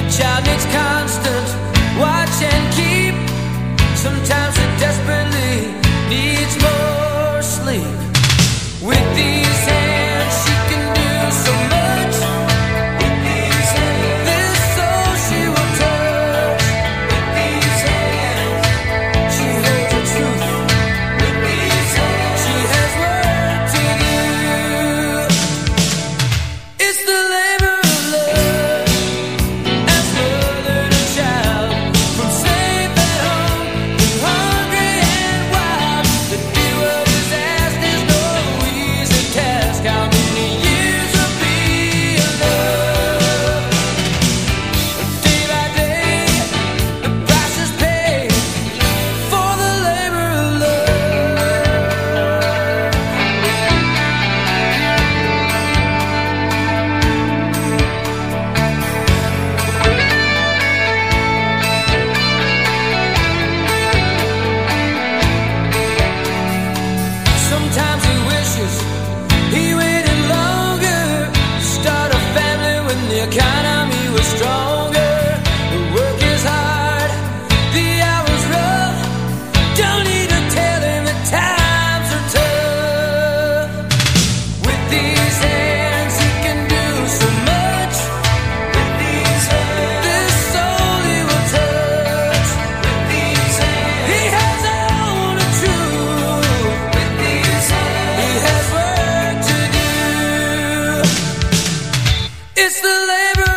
The child needs constant watch and keep. Sometimes it desperately needs more sleep. With the It's the labor